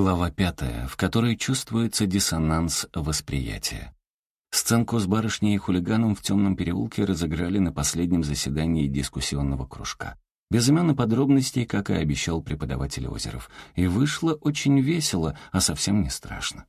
Глава пятая, в которой чувствуется диссонанс восприятия. Сценку с барышней и хулиганом в темном переулке разыграли на последнем заседании дискуссионного кружка. Без имен и подробностей, как и обещал преподаватель Озеров. И вышло очень весело, а совсем не страшно.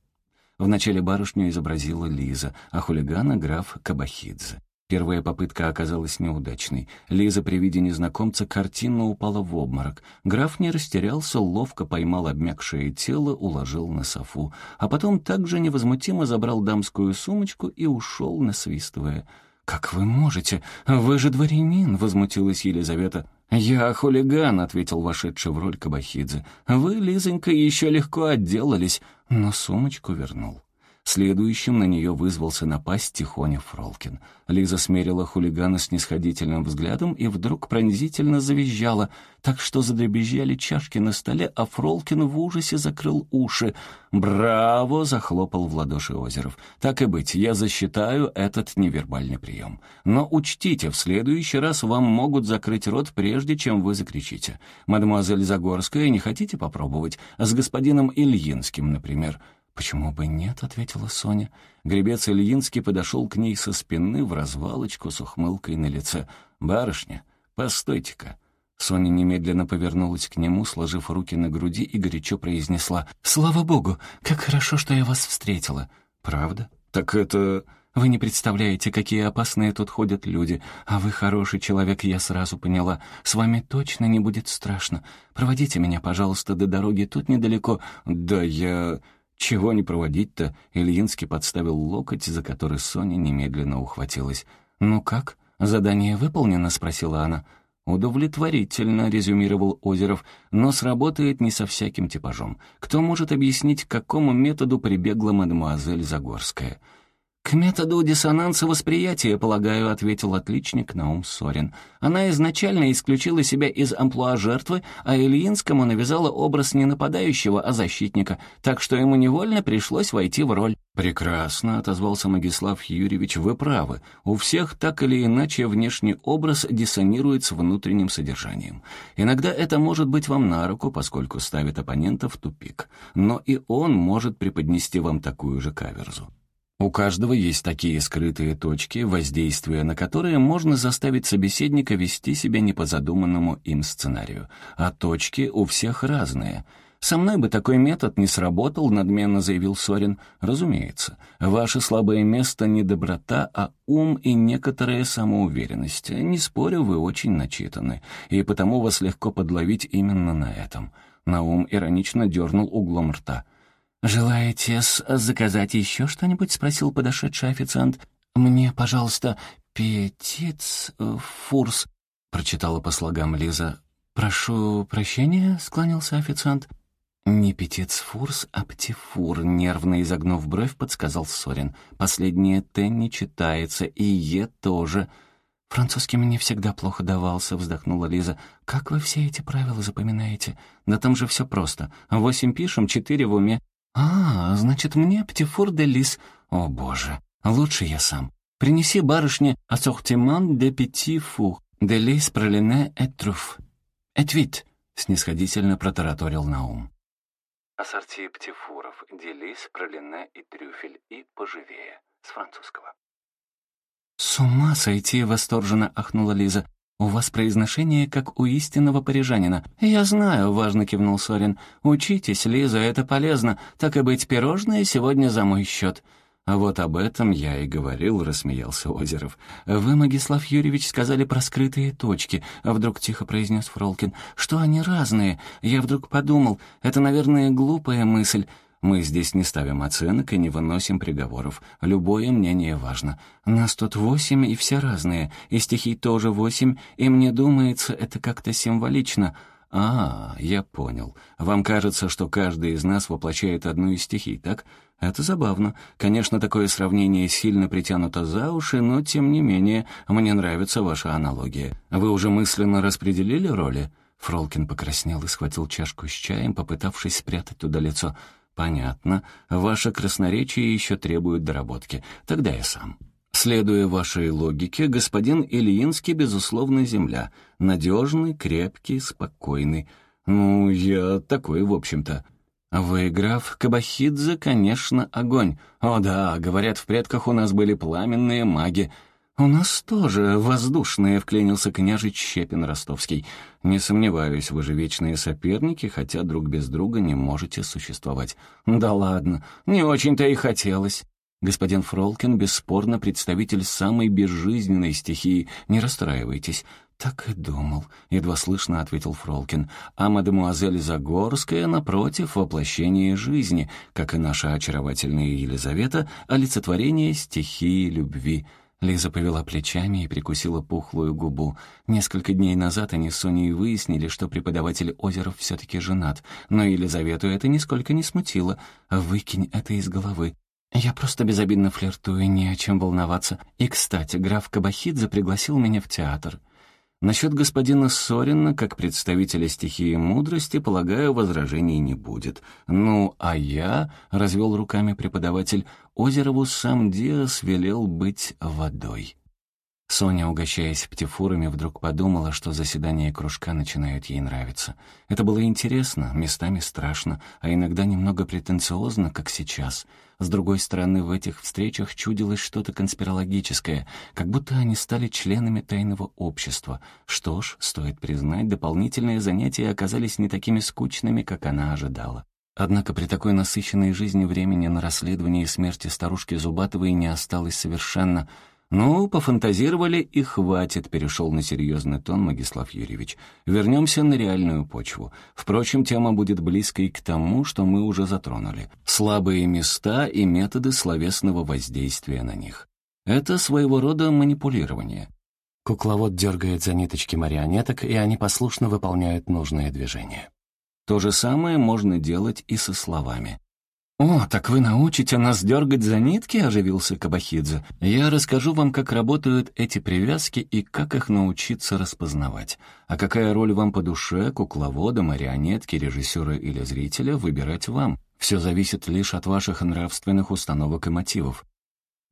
Вначале барышню изобразила Лиза, а хулигана — граф Кабахидзе. Первая попытка оказалась неудачной. Лиза при виде незнакомца картинно упала в обморок. Граф не растерялся, ловко поймал обмякшее тело, уложил на софу. А потом также невозмутимо забрал дамскую сумочку и ушел, насвистывая. «Как вы можете? Вы же дворянин!» — возмутилась Елизавета. «Я хулиган», — ответил вошедший в роль Кабахидзе. «Вы, Лизонька, еще легко отделались, но сумочку вернул». Следующим на нее вызвался напасть Тихоня Фролкин. Лиза смерила хулигана с нисходительным взглядом и вдруг пронзительно завизжала, так что задребезжали чашки на столе, а Фролкин в ужасе закрыл уши. «Браво!» — захлопал в ладоши Озеров. «Так и быть, я засчитаю этот невербальный прием. Но учтите, в следующий раз вам могут закрыть рот, прежде чем вы закричите. Мадемуазель Загорская, не хотите попробовать? С господином Ильинским, например». «Почему бы нет?» — ответила Соня. Гребец Ильинский подошел к ней со спины в развалочку с ухмылкой на лице. «Барышня, постойте-ка». Соня немедленно повернулась к нему, сложив руки на груди и горячо произнесла. «Слава богу, как хорошо, что я вас встретила». «Правда? Так это...» «Вы не представляете, какие опасные тут ходят люди. А вы хороший человек, я сразу поняла. С вами точно не будет страшно. Проводите меня, пожалуйста, до дороги, тут недалеко». «Да я...» «Чего не проводить-то?» Ильинский подставил локоть, за который Соня немедленно ухватилась. «Ну как? Задание выполнено?» — спросила она. «Удовлетворительно», — резюмировал Озеров, «но сработает не со всяким типажом. Кто может объяснить, к какому методу прибегла мадемуазель Загорская?» «К методу диссонанса восприятия, полагаю», — ответил отличник Наум Сорин. «Она изначально исключила себя из амплуа жертвы, а Ильинскому навязала образ не нападающего, а защитника, так что ему невольно пришлось войти в роль». «Прекрасно», — отозвался Магислав Юрьевич, — «вы правы. У всех так или иначе внешний образ диссонирует с внутренним содержанием. Иногда это может быть вам на руку, поскольку ставит оппонента в тупик. Но и он может преподнести вам такую же каверзу. У каждого есть такие скрытые точки, воздействуя на которые можно заставить собеседника вести себя не по задуманному им сценарию. А точки у всех разные. «Со мной бы такой метод не сработал», — надменно заявил Сорин. «Разумеется. Ваше слабое место не доброта, а ум и некоторая самоуверенность. Не спорю, вы очень начитаны, и потому вас легко подловить именно на этом». Наум иронично дернул углом рта. «Желаете заказать еще что-нибудь?» — спросил подошедший официант. «Мне, пожалуйста, петиц э, фурс», — прочитала по слогам Лиза. «Прошу прощения», — склонился официант. «Не петиц фурс, а птифур», — нервно изогнув бровь, подсказал Сорин. «Последнее «т» не читается, и «е» тоже». «Французский мне всегда плохо давался», — вздохнула Лиза. «Как вы все эти правила запоминаете? Да там же все просто. Восемь пишем, четыре в уме. «А, значит, мне птифур де лис. О, боже, лучше я сам. Принеси барышне ассортимент де пяти фур, де лис пролине et труф. Этвит», — снисходительно протараторил Наум. Ассорти птифуров, делис, пролине и трюфель, и поживее, с французского. «С ума сойти!» — восторженно ахнула Лиза. «У вас произношение, как у истинного парижанина». «Я знаю», — важно кивнул Сорин. «Учитесь, Лиза, это полезно. Так и быть, пирожное сегодня за мой счет». «А вот об этом я и говорил», — рассмеялся Озеров. «Вы, Магислав Юрьевич, сказали про скрытые точки», — а вдруг тихо произнес Фролкин. «Что они разные? Я вдруг подумал, это, наверное, глупая мысль. Мы здесь не ставим оценок и не выносим приговоров. Любое мнение важно. Нас тут восемь, и все разные. И стихи тоже восемь, и мне думается, это как-то символично. А, я понял. Вам кажется, что каждый из нас воплощает одну из стихий, так? Это забавно. Конечно, такое сравнение сильно притянуто за уши, но, тем не менее, мне нравится ваша аналогия. Вы уже мысленно распределили роли?» Фролкин покраснел и схватил чашку с чаем, попытавшись спрятать туда лицо. «Понятно. Ваше красноречие еще требует доработки. Тогда я сам». Следуя вашей логике, господин Ильинский, безусловно, земля. Надежный, крепкий, спокойный. Ну, я такой, в общем-то. «Вы, граф Кабахидзе, конечно, огонь. О да, говорят, в предках у нас были пламенные маги. «У нас тоже воздушные», — вклинился княжич Щепин Ростовский. «Не сомневаюсь, вы же вечные соперники, хотя друг без друга не можете существовать». «Да ладно, не очень-то и хотелось». «Господин Фролкин бесспорно представитель самой безжизненной стихии. Не расстраивайтесь». «Так и думал», — едва слышно ответил Фролкин. «А мадемуазель Загорская, напротив, воплощение жизни, как и наша очаровательная Елизавета, олицетворение стихии любви». Лиза повела плечами и прикусила пухлую губу. Несколько дней назад они с Соней выяснили, что преподаватель Озеров все-таки женат, но Елизавету это нисколько не смутило. «Выкинь это из головы. Я просто безобидно флиртую, не о чем волноваться. И, кстати, граф Кабахидзе пригласил меня в театр». Насчет господина Сорина, как представителя стихии мудрости, полагаю, возражений не будет. Ну, а я, — развел руками преподаватель, — Озерову сам Диас велел быть водой. Соня, угощаясь птифурами, вдруг подумала, что заседания кружка начинают ей нравиться. Это было интересно, местами страшно, а иногда немного претенциозно, как сейчас. С другой стороны, в этих встречах чудилось что-то конспирологическое, как будто они стали членами тайного общества. Что ж, стоит признать, дополнительные занятия оказались не такими скучными, как она ожидала. Однако при такой насыщенной жизни времени на расследование смерти старушки Зубатовой не осталось совершенно, «Ну, пофантазировали и хватит», — перешел на серьезный тон Магислав Юрьевич. «Вернемся на реальную почву. Впрочем, тема будет близкой к тому, что мы уже затронули. Слабые места и методы словесного воздействия на них. Это своего рода манипулирование». Кукловод дергает за ниточки марионеток, и они послушно выполняют нужные движения. То же самое можно делать и со словами. «О, так вы научите нас дергать за нитки?» — оживился Кабахидзе. «Я расскажу вам, как работают эти привязки и как их научиться распознавать. А какая роль вам по душе, кукловода, марионетки, режиссера или зрителя, выбирать вам. Все зависит лишь от ваших нравственных установок и мотивов.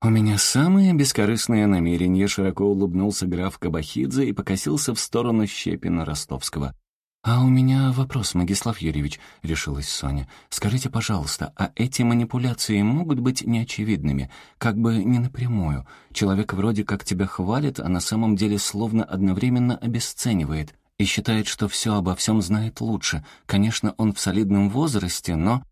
«У меня самые бескорыстные намерения», — широко улыбнулся граф Кабахидзе и покосился в сторону Щепина Ростовского. «А у меня вопрос, Магислав Юрьевич», — решилась Соня. «Скажите, пожалуйста, а эти манипуляции могут быть неочевидными, как бы не напрямую? Человек вроде как тебя хвалит, а на самом деле словно одновременно обесценивает и считает, что все обо всем знает лучше. Конечно, он в солидном возрасте, но...»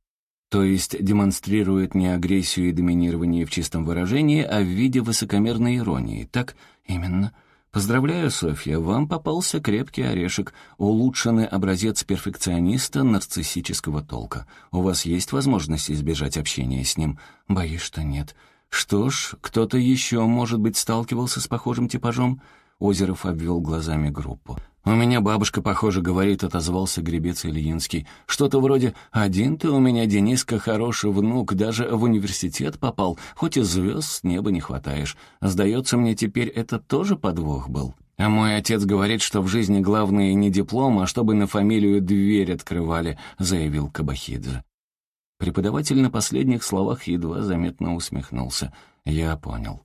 То есть демонстрирует не агрессию и доминирование в чистом выражении, а в виде высокомерной иронии, так? Именно. Поздравляю, Софья, вам попался крепкий орешек, улучшенный образец перфекциониста нарциссического толка. У вас есть возможность избежать общения с ним? Боюсь, что нет. Что ж, кто-то еще, может быть, сталкивался с похожим типажом? Озеров обвел глазами группу. «У меня бабушка, похоже, говорит», — отозвался гребец Ильинский. «Что-то вроде «Один ты у меня, Дениска, хороший внук, даже в университет попал, хоть и звезд с неба не хватаешь. Сдается мне, теперь это тоже подвох был». А мой отец говорит, что в жизни главное не диплом, а чтобы на фамилию дверь открывали», — заявил Кабахидзе. Преподаватель на последних словах едва заметно усмехнулся. «Я понял».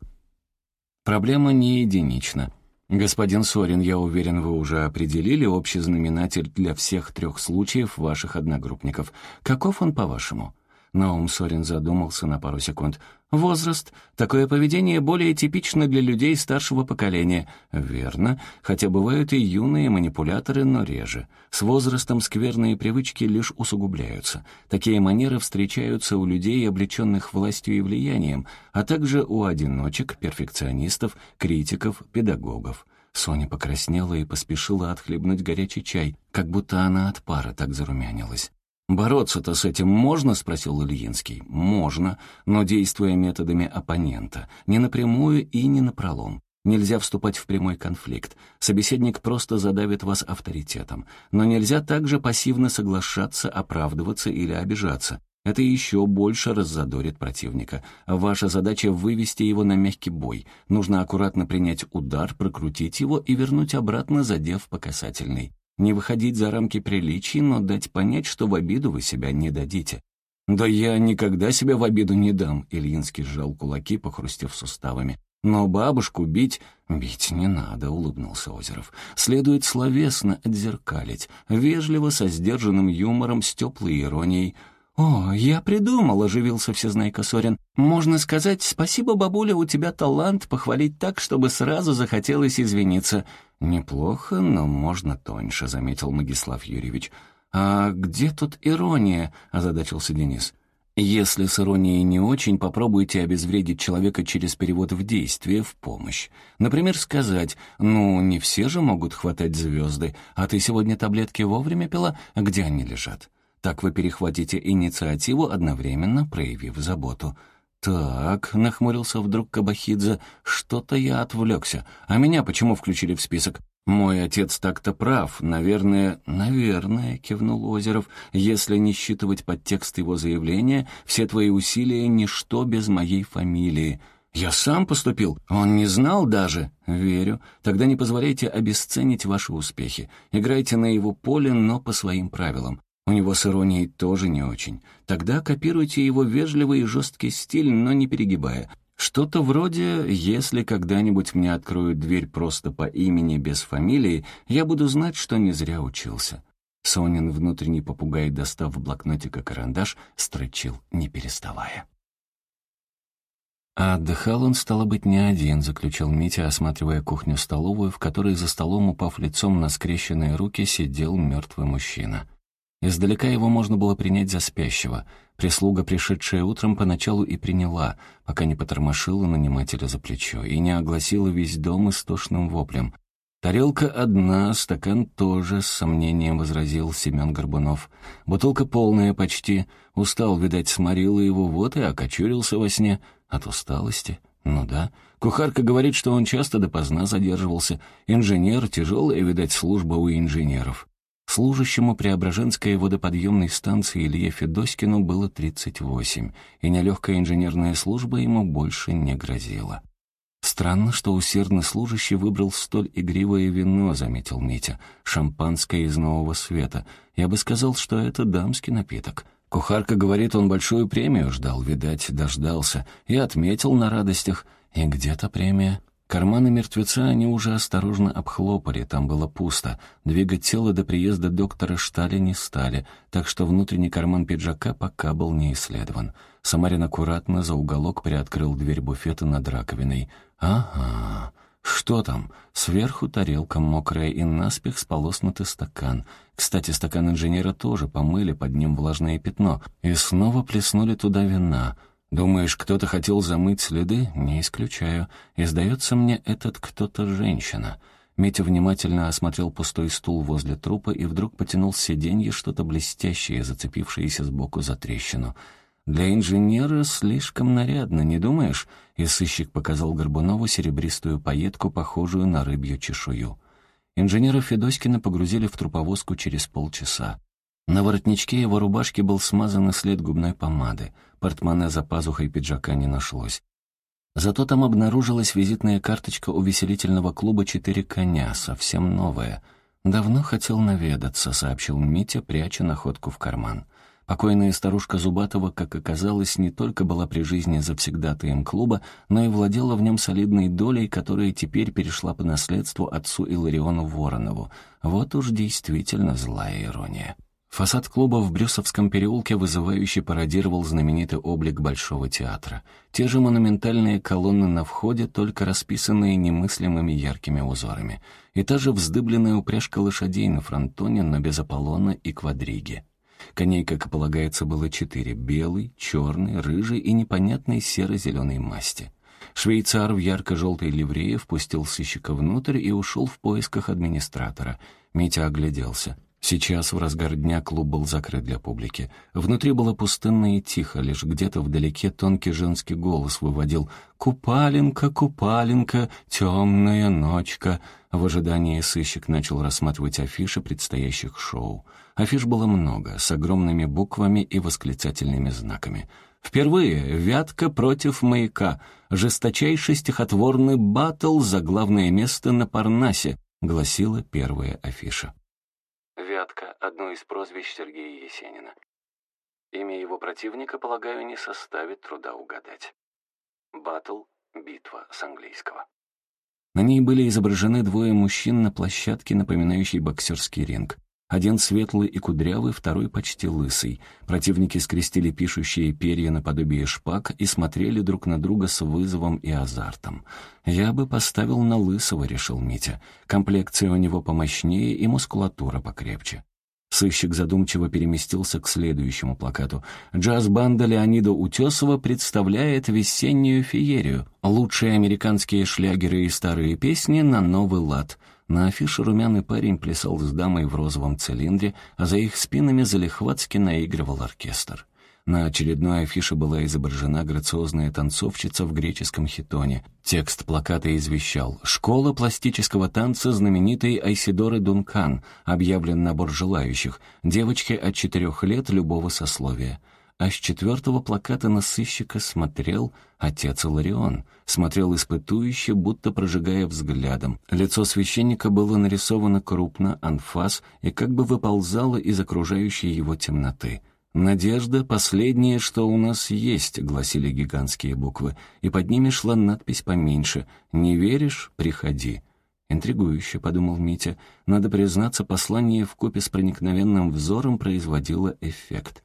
Проблема не единична. «Господин Сорин, я уверен, вы уже определили общий знаменатель для всех трех случаев ваших одногруппников. Каков он, по-вашему?» Наум Сорин задумался на пару секунд. «Возраст. Такое поведение более типично для людей старшего поколения». «Верно. Хотя бывают и юные манипуляторы, но реже. С возрастом скверные привычки лишь усугубляются. Такие манеры встречаются у людей, облеченных властью и влиянием, а также у одиночек, перфекционистов, критиков, педагогов». Соня покраснела и поспешила отхлебнуть горячий чай, как будто она от пара так зарумянилась. «Бороться-то с этим можно?» — спросил Ильинский. «Можно, но действуя методами оппонента, не напрямую и не напролом. Нельзя вступать в прямой конфликт. Собеседник просто задавит вас авторитетом. Но нельзя также пассивно соглашаться, оправдываться или обижаться. Это еще больше раззадорит противника. Ваша задача — вывести его на мягкий бой. Нужно аккуратно принять удар, прокрутить его и вернуть обратно, задев по касательной. Не выходить за рамки приличий, но дать понять, что в обиду вы себя не дадите. «Да я никогда себя в обиду не дам», — Ильинский сжал кулаки, похрустев суставами. «Но бабушку бить...» «Бить не надо», — улыбнулся Озеров. «Следует словесно отзеркалить, вежливо, со сдержанным юмором, с теплой иронией. «О, я придумал», — оживился всезнайка Сорин. «Можно сказать, спасибо, бабуля, у тебя талант похвалить так, чтобы сразу захотелось извиниться». «Неплохо, но можно тоньше», — заметил Магислав Юрьевич. «А где тут ирония?» — озадачился Денис. Если с иронией не очень, попробуйте обезвредить человека через перевод в действие, в помощь. Например, сказать «Ну, не все же могут хватать звезды, а ты сегодня таблетки вовремя пила, где они лежат?» Так вы перехватите инициативу, одновременно проявив заботу. «Так», — нахмурился вдруг Кабахидзе, — «что-то я отвлекся. А меня почему включили в список? «Мой отец так-то прав. Наверное...» «Наверное», — кивнул Озеров. «Если не считывать подтекст его заявления, все твои усилия — ничто без моей фамилии». «Я сам поступил. Он не знал даже». «Верю. Тогда не позволяйте обесценить ваши успехи. Играйте на его поле, но по своим правилам. У него с иронией тоже не очень. Тогда копируйте его вежливый и жесткий стиль, но не перегибая. Что-то вроде «если когда-нибудь мне откроют дверь просто по имени без фамилии, я буду знать, что не зря учился». Сонин, внутренний попугай, достав в блокнотика карандаш, строчил, не переставая. А отдыхал он, стало быть, не один, заключил Митя, осматривая кухню-столовую, в которой за столом, упав лицом на скрещенные руки, сидел мертвый мужчина. Издалека его можно было принять за спящего. Прислуга, пришедшая утром, поначалу и приняла, пока не потормошила нанимателя за плечо и не огласила весь дом истошным воплем. «Тарелка одна, стакан тоже», — с сомнением возразил Семен Горбунов. «Бутылка полная почти. Устал, видать, сморила его, вот и окочурился во сне. От усталости? Ну да. Кухарка говорит, что он часто допоздна задерживался. Инженер, тяжелая, видать, служба у инженеров». Служащему Преображенской водоподъемной станции Илье Федоскину было 38, и нелегкая инженерная служба ему больше не грозила. «Странно, что усердный служащий выбрал столь игривое вино», — заметил Митя. «Шампанское из нового света. Я бы сказал, что это дамский напиток. Кухарка говорит, он большую премию ждал, видать, дождался. И отметил на радостях. И где-то премия?» Карманы мертвеца они уже осторожно обхлопали, там было пусто. Двигать тело до приезда доктора Штали не стали, так что внутренний карман пиджака пока был не исследован. Самарин аккуратно за уголок приоткрыл дверь буфета над раковиной. «Ага, что там?» Сверху тарелка мокрая и наспех сполоснутый стакан. Кстати, стакан инженера тоже помыли, под ним влажное пятно. И снова плеснули туда вина — Думаешь, кто-то хотел замыть следы? Не исключаю. И сдается мне, этот кто-то женщина. Митя внимательно осмотрел пустой стул возле трупа и вдруг потянул с сиденья что-то блестящее, зацепившееся сбоку за трещину. «Для инженера слишком нарядно, не думаешь?» И сыщик показал Горбунову серебристую пайетку, похожую на рыбью чешую. Инженера Федоськина погрузили в труповозку через полчаса. На воротничке его рубашки был смазан след губной помады. Портмоне за пазухой пиджака не нашлось. Зато там обнаружилась визитная карточка увеселительного клуба «Четыре коня», совсем новая. «Давно хотел наведаться», — сообщил Митя, пряча находку в карман. Покойная старушка Зубатова, как оказалось, не только была при жизни завсегдатаем клуба, но и владела в нем солидной долей, которая теперь перешла по наследству отцу Илариону Воронову. Вот уж действительно злая ирония. Фасад клуба в Брюсовском переулке вызывающе пародировал знаменитый облик Большого театра. Те же монументальные колонны на входе, только расписанные немыслимыми яркими узорами. И та же вздыбленная упряжка лошадей на фронтоне, но без Аполлона и квадриги. Коней, как и полагается, было четыре — белый, черный, рыжий и непонятной серо-зеленой масти. Швейцар в ярко-желтой ливрее впустил сыщика внутрь и ушел в поисках администратора. Митя огляделся. Сейчас, в разгар дня, клуб был закрыт для публики. Внутри было пустынно и тихо, лишь где-то вдалеке тонкий женский голос выводил «Купаленка, купаленка, темная ночка». В ожидании сыщик начал рассматривать афиши предстоящих шоу. Афиш было много, с огромными буквами и восклицательными знаками. Впервые «Вятка против маяка», жесточайший стихотворный баттл за главное место на Парнасе, гласила первая афиша. Вятка — одно из прозвищ Сергея Есенина. Имя его противника, полагаю, не составит труда угадать. Батл — битва с английского. На ней были изображены двое мужчин на площадке, напоминающей боксерский ринг. Один светлый и кудрявый, второй почти лысый. Противники скрестили пишущие перья наподобие шпаг и смотрели друг на друга с вызовом и азартом. «Я бы поставил на лысого», — решил Митя. «Комплекция у него помощнее и мускулатура покрепче». Сыщик задумчиво переместился к следующему плакату. Джаз-банда Леонида Утесова представляет весеннюю феерию. Лучшие американские шлягеры и старые песни на новый лад. На афише румяный парень плясал с дамой в розовом цилиндре, а за их спинами залихватски наигрывал оркестр. На очередной афише была изображена грациозная танцовщица в греческом хитоне. Текст плаката извещал «Школа пластического танца знаменитой Айсидоры Дункан. Объявлен набор желающих. Девочки от четырех лет любого сословия» а с четвертого плаката на сыщика смотрел отец Иларион. Смотрел испытующе, будто прожигая взглядом. Лицо священника было нарисовано крупно, анфас, и как бы выползало из окружающей его темноты. «Надежда — последнее, что у нас есть», — гласили гигантские буквы, и под ними шла надпись поменьше «Не веришь? Приходи». «Интригующе», — подумал Митя. «Надо признаться, послание в купе с проникновенным взором производило эффект».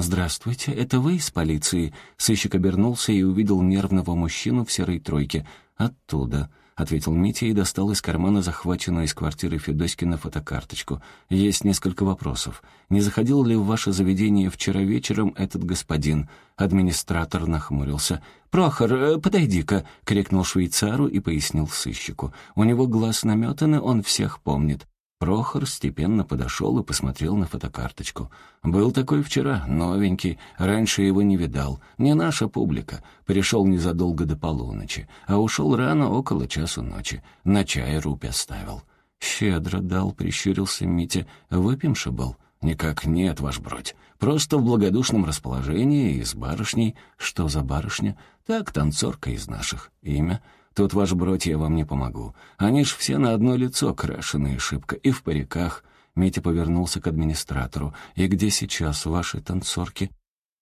«Здравствуйте, это вы из полиции?» Сыщик обернулся и увидел нервного мужчину в серой тройке. «Оттуда», — ответил Митя и достал из кармана захваченную из квартиры Федоськина фотокарточку. «Есть несколько вопросов. Не заходил ли в ваше заведение вчера вечером этот господин?» Администратор нахмурился. «Прохор, э, подойди-ка!» — крикнул швейцару и пояснил сыщику. «У него глаз наметаны, он всех помнит. Прохор степенно подошел и посмотрел на фотокарточку. «Был такой вчера, новенький, раньше его не видал. Не наша публика. Пришел незадолго до полуночи, а ушел рано, около часу ночи. На чай рубь оставил». «Щедро дал», — прищурился Митя. «Выпьемши был?» «Никак нет, ваш бродь. Просто в благодушном расположении и с барышней». «Что за барышня?» «Так, танцорка из наших. Имя?» Тут, ваш бродь, я вам не помогу. Они ж все на одно лицо крашеные шибко и в париках». Митя повернулся к администратору. «И где сейчас ваши танцорки?»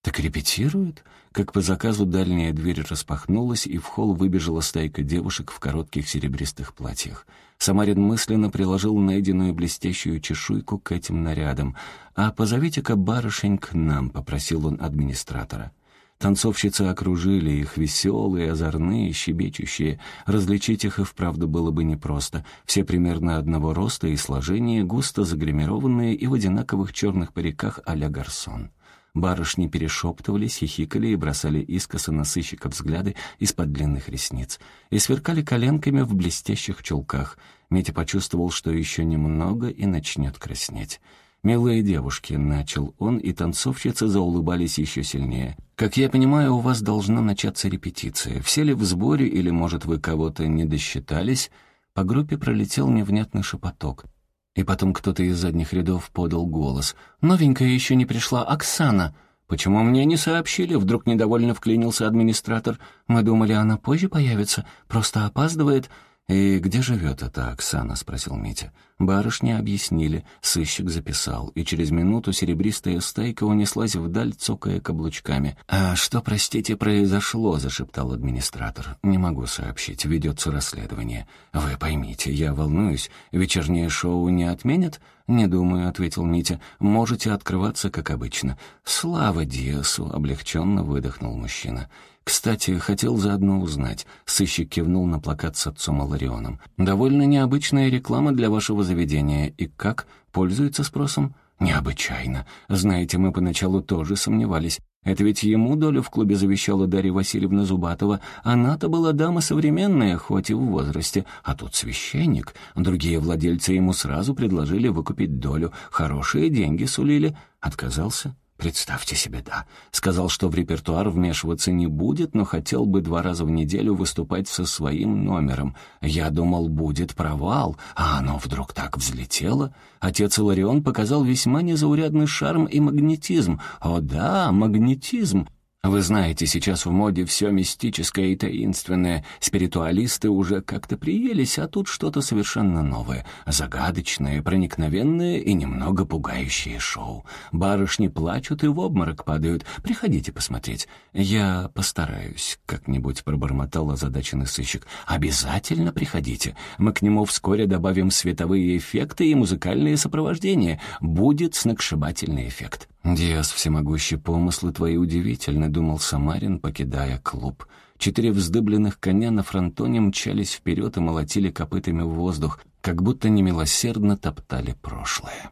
«Так репетируют?» Как по заказу дальняя дверь распахнулась, и в холл выбежала стайка девушек в коротких серебристых платьях. Самарин мысленно приложил найденную блестящую чешуйку к этим нарядам. «А позовите-ка барышень к нам», — попросил он администратора. Танцовщицы окружили их, веселые, озорные, щебечущие. Различить их и вправду было бы непросто. Все примерно одного роста и сложения, густо загримированные и в одинаковых черных париках а-ля гарсон. Барышни перешептывались, хихикали и бросали искоса на сыщика взгляды из-под длинных ресниц. И сверкали коленками в блестящих чулках. Митя почувствовал, что еще немного и начнет краснеть. «Милые девушки», — начал он, и танцовщицы заулыбались еще сильнее. «Как я понимаю, у вас должна начаться репетиция. Все ли в сборе, или, может, вы кого-то не досчитались?» По группе пролетел невнятный шепоток. И потом кто-то из задних рядов подал голос. «Новенькая еще не пришла, Оксана!» «Почему мне не сообщили?» — вдруг недовольно вклинился администратор. «Мы думали, она позже появится, просто опаздывает». «И где живет эта Оксана?» — спросил Митя. Барышни объяснили, сыщик записал, и через минуту серебристая стайка унеслась вдаль, цокая каблучками. «А что, простите, произошло?» — зашептал администратор. «Не могу сообщить, ведется расследование. Вы поймите, я волнуюсь. Вечернее шоу не отменят?» «Не думаю», — ответил Митя. «Можете открываться, как обычно». «Слава Диасу!» — облегченно выдохнул мужчина. «Кстати, хотел заодно узнать». Сыщик кивнул на плакат с отцом Аларионом. «Довольно необычная реклама для вашего заведения. И как? Пользуется спросом?» «Необычайно. Знаете, мы поначалу тоже сомневались. Это ведь ему долю в клубе завещала Дарья Васильевна Зубатова. Она-то была дама современная, хоть и в возрасте. А тут священник. Другие владельцы ему сразу предложили выкупить долю. Хорошие деньги сулили. Отказался?» Представьте себе, да. Сказал, что в репертуар вмешиваться не будет, но хотел бы два раза в неделю выступать со своим номером. Я думал, будет провал, а оно вдруг так взлетело. Отец Иларион показал весьма незаурядный шарм и магнетизм. О да, магнетизм. Вы знаете, сейчас в моде все мистическое и таинственное. Спиритуалисты уже как-то приелись, а тут что-то совершенно новое. Загадочное, проникновенное и немного пугающее шоу. Барышни плачут и в обморок падают. Приходите посмотреть. Я постараюсь, как-нибудь пробормотал озадаченный сыщик. Обязательно приходите. Мы к нему вскоре добавим световые эффекты и музыкальные сопровождения. Будет сногсшибательный эффект. «Диас, всемогущий помыслы твои удивительны», — думал Самарин, покидая клуб. Четыре вздыбленных коня на фронтоне мчались вперед и молотили копытами в воздух, как будто немилосердно топтали прошлое.